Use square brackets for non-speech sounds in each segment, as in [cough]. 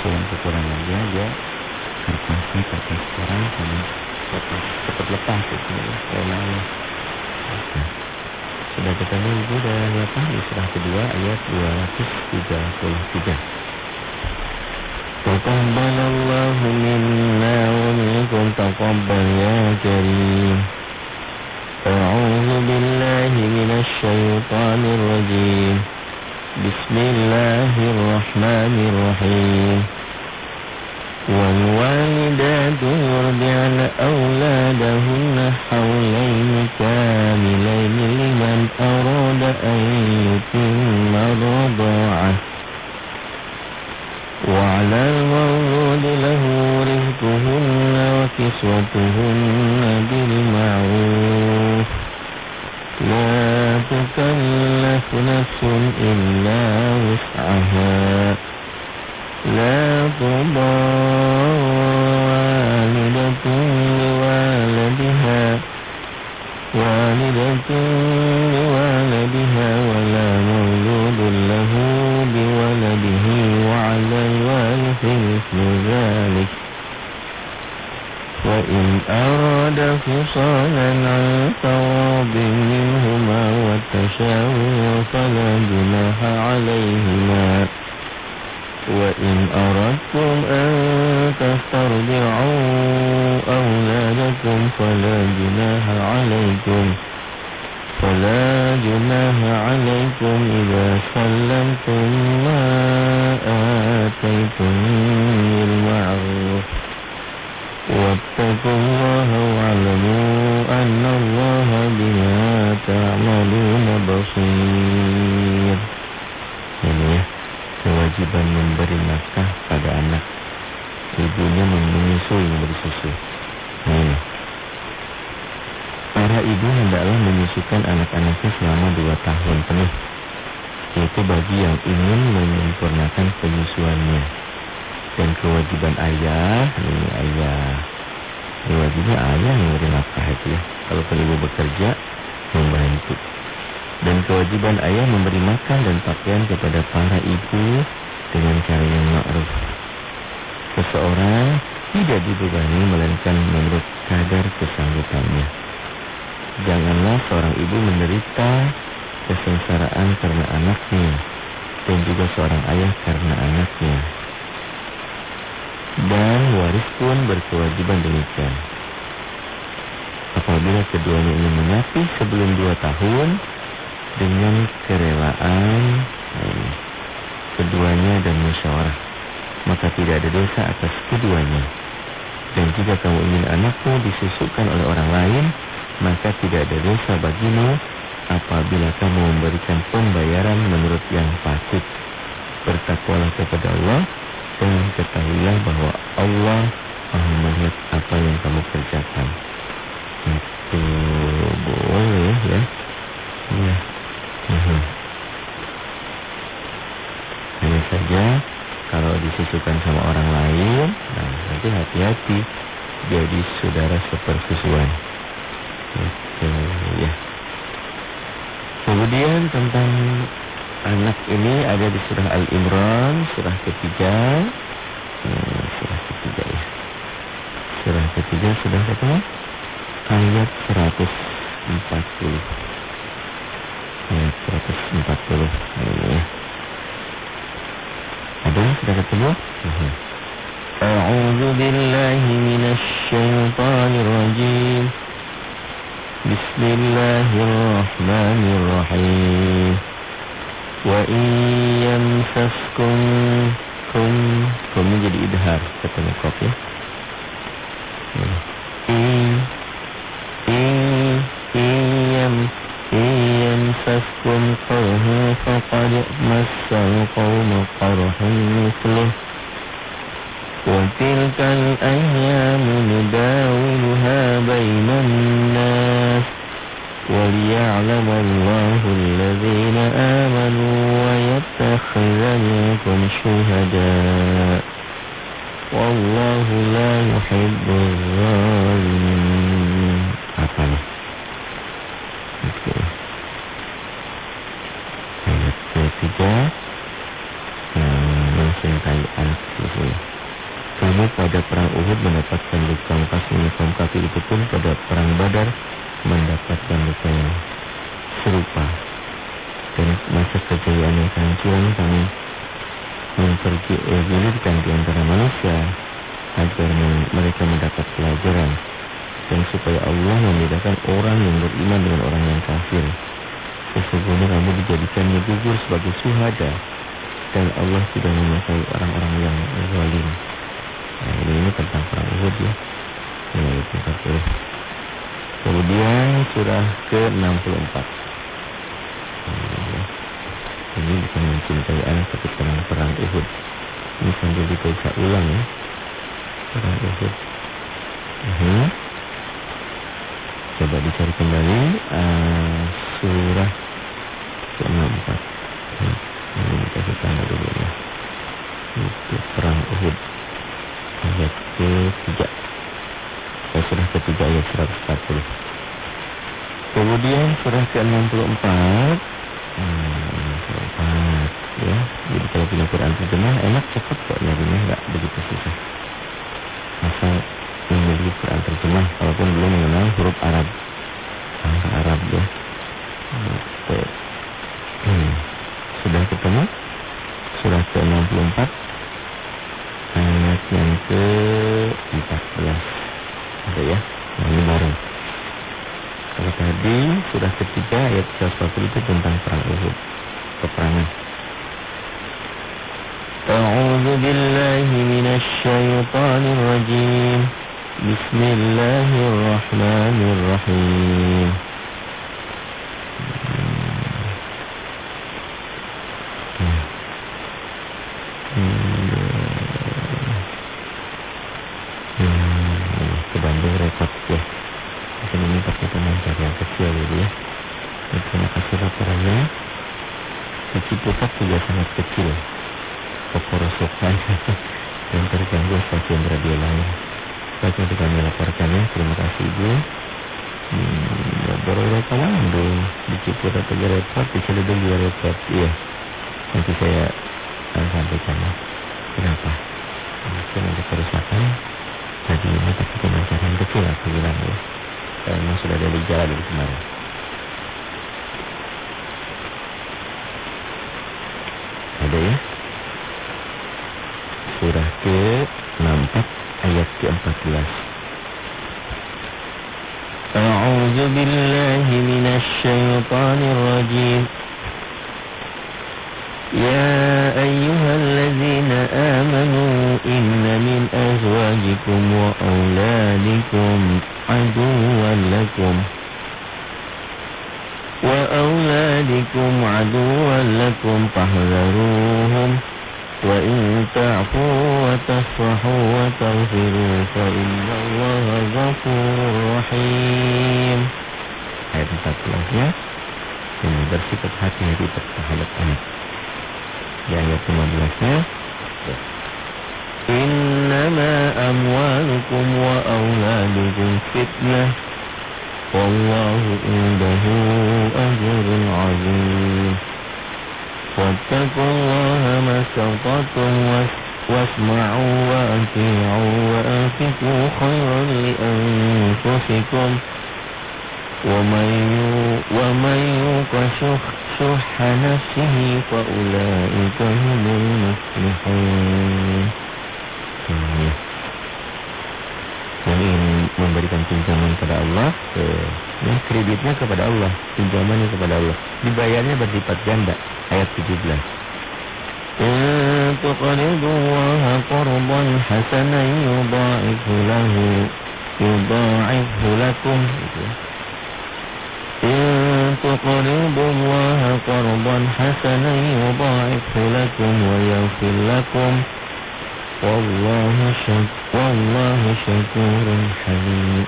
bawa lagi jelas cuman kekurangannya dia kertasnya kertas sekarang sama kertas cepat lepas itu warnanya nah, sudah ketemu ibu dan bapak di surah kedua ayat 233 تقبل الله منا ومنكم تقبل يا كريم أعوذ بالله من الشيطان الرجيم بسم الله الرحمن الرحيم. والوالدات يرضعن أولادهن حولين كاملين لمن أراد أن يتم والتشاور فلا جناح عليهما. وإن أردتم أن تسترضعوا أولادكم فلا جناح عليكم. فلا جناح عليكم إذا سلمتم ما آتيتم بالمعروف. واتقوا الله para ibu hendaklah menyusukan anak-anaknya selama dua tahun penuh. Yaitu bagi yang ingin menyempurnakan penyusuannya. Dan kewajiban ayah ini ayah. Kewajiban ayah memberi nafkah itu ya. Kalau ibu bekerja membantu. Dan kewajiban ayah memberi makan dan pakaian kepada para ibu dengan cara yang ma'ruf. Seseorang tidak dibebani melainkan menurut kadar kesanggupannya. Janganlah seorang ibu menderita kesengsaraan karena anaknya dan juga seorang ayah karena anaknya. Dan waris pun berkewajiban demikian. Apabila keduanya ingin menyatu sebelum dua tahun, dengan kerelaan eh, keduanya dan musyawarah maka tidak ada dosa atas keduanya dan jika kamu ingin anakmu disusukan oleh orang lain maka tidak ada dosa bagimu apabila kamu memberikan pembayaran menurut yang patut. Bertakwalah kepada Allah dan ketahuilah bahwa Allah maha melihat apa yang kamu kerjakan. Itu boleh ya? Ya. Hanya saja kalau disusukan sama orang lain, nah nanti hati-hati. Jadi saudara sepersusuan. Itu ya. Kemudian tentang anak ini ada di surah Al-Imran, surah ketiga. Hmm, surah ketiga ya. Surah ketiga sudah ketemu? Ayat 140 ayat 140 ini ya. Ada sudah ketemu? أعوذ بالله من الشيطان الرجيم بسم الله الرحمن الرحيم وإن يمسسكم كم كم jadi idhar katanya kop ya. إن إن إن يمسسكم قرح فقد مس القوم قرح مثله وتلك الأيام نداولها بين الناس وليعلم الله الذين آمنوا ويتخذ منكم شهداء والله لا يحب الظالمين Ayat ketiga. Nah, mencintai anak cucunya. Kamu pada perang Uhud mendapatkan luka lepas kaum kafir itu pun pada perang Badar mendapatkan luka yang serupa. Dan masa kejayaan yang sangat curang kami mempergilirkan di antara manusia agar mereka mendapat pelajaran dan supaya Allah membedakan orang yang beriman dengan orang yang kafir. Sesungguhnya kamu dijadikannya gugur sebagai suhada dan Allah tidak menyukai orang-orang yang zalim. Nah, ini, ini tentang perang Uhud ya. Ini itu Kemudian surah ke-64. Ini bukan mencintai anak tapi tentang perang Uhud. Ini sambil dibaca ulang ya. Perang Uhud. Uh -huh. Coba dicari kembali uh, surah ke-64. Ini kasih tanda dulu ya. Itu perang Uhud. Ayat ketiga. Eh, surah ketiga ayat 140. Kemudian surah ke-64. Hmm, 64 ya. Jadi kalau punya Quran terjemah enak cepat kok nyarinya nggak begitu susah. Asal memiliki Quran terjemah walaupun belum mengenal huruf Arab. Bahasa Arab ya. بالله من الشيطان الرجيم بسم الله الرحمن الرحيم ke Bandung repot ya. Mungkin ini pakai pemancar yang kecil gitu ya. Terima kasih laporannya. Kecil pusat juga sangat kecil. Keporosokan dan [laughs] terganggu stasiun radio lain. Untuk kami laporkan ya. Terima kasih Ibu. Hmm, berapa lama di Ciputat aja repot, di Ciledug juga repot. Iya. Nanti saya akan sampaikan ya. Kenapa? Mungkin ada kerusakan tadi ini tapi pemancaran kecil aku bilang ya. Karena sudah ada gejala dari kemarin. Ke-64 ayat ke-14. أعوذ بالله من الشيطان الرجيم. يا أيها الذين آمنوا إن من أزواجكم وأولادكم عدوا لكم. وأولادكم عدوا لكم فاحذروهم. وإن تعفوا وتصفحوا وتغفروا فإن الله غفور رحيم Ayat 14 ya. Ini bersikap hati-hati terhadap anak. Di ayat 15-nya. إنما أموالكم وأولادكم فتنة والله عنده أجر عظيم واتقوا الله ما استطعتم واسمعوا وأطيعوا وأنفقوا خيرا لأنفسكم. ومن ومن يوق شح, نفسه فأولئك هم المفلحون. memberikan pinjaman kepada Allah, eh, ya, kreditnya kepada Allah, pinjamannya kepada Allah, dibayarnya bersifat ganda. Ayat 17. إن تقرضوا الله قرضا حسنا يضاعف له يضاعفه لكم إن تقرضوا الله قرضا حسنا يضاعفه لكم ويغفر لكم والله شك والله شكور حليم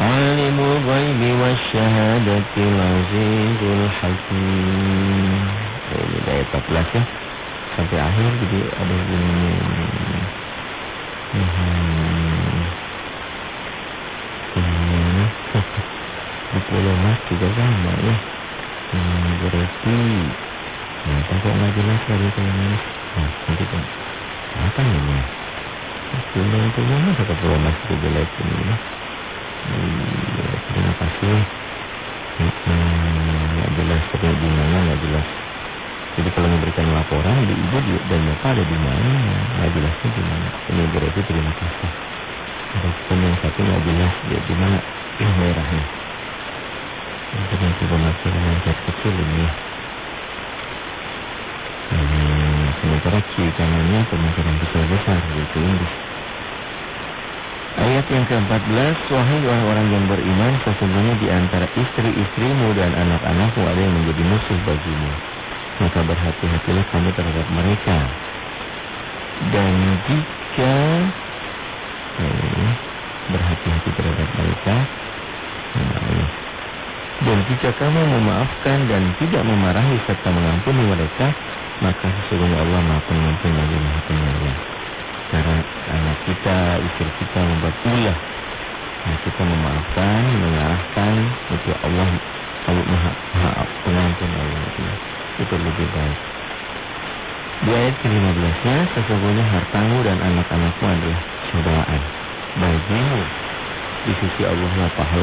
عالم الغيب والشهادة العزيز الحكيم Ini ayat 14 ya Sampai akhir jadi ada ini hmm. Hmm. Buku lemas juga sama ya hmm, Berarti Kenapa kok nggak jelas lagi kalau manis? Nah, kok apa ini? Cuma itu mana kata pulau masih kejelek ini kasih. Hmm, nggak jelas terus di mana nggak jelas. Jadi kalau memberikan laporan di ibu dan bapak ada di mana nggak jelasnya di mana. Ini berarti terima kasih. Ada yang satu nggak jelas dia di mana merahnya. Dengan informasi dengan kecil ini. Hmm, sementara kiri kanannya pemasaran besar besar yaitu Inggris. Ayat yang ke-14 Wahai orang-orang yang beriman Sesungguhnya di antara istri-istrimu dan anak-anakmu Ada yang menjadi musuh bagimu Maka berhati-hatilah kamu terhadap mereka Dan jika eh, Berhati-hati terhadap mereka nah, Dan jika kamu memaafkan dan tidak memarahi serta mengampuni mereka Maka sesungguhnya Allah maha pengampun lagi maha penyayang. Cara anak kita, istri kita membuat ulah nah, Kita memaafkan, mengarahkan Itu Allah Allah maha, maha pengampun Allah Itu lebih baik. Di ayat ke-15 nya Sesungguhnya hartamu dan anak-anakmu adalah cobaan. Bagimu Di sisi Allah pahala